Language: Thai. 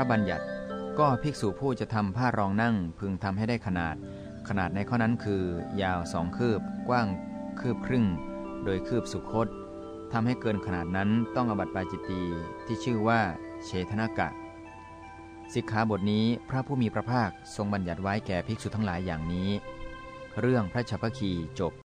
ระบัญญัติ ก็ภิกษุผู้จะทำผ้ารองนั่งพึงทำให้ได้ขนาด ขนาดในข้อนั้นคือ ยาวสองคืบ กว้างคืบครึ่ง โดยคืบสุคตทำให้เกินขนาดนั้นต้องอบัติปาจิตตีที่ชื่อว่าเชทนากะ สิกขาบทนี้พระผู้มีพระภาคทรงบัญญัติไว้แก่ภิกษุทั้งหลายอย่างนี้ เรื่องพระชัพคีจบ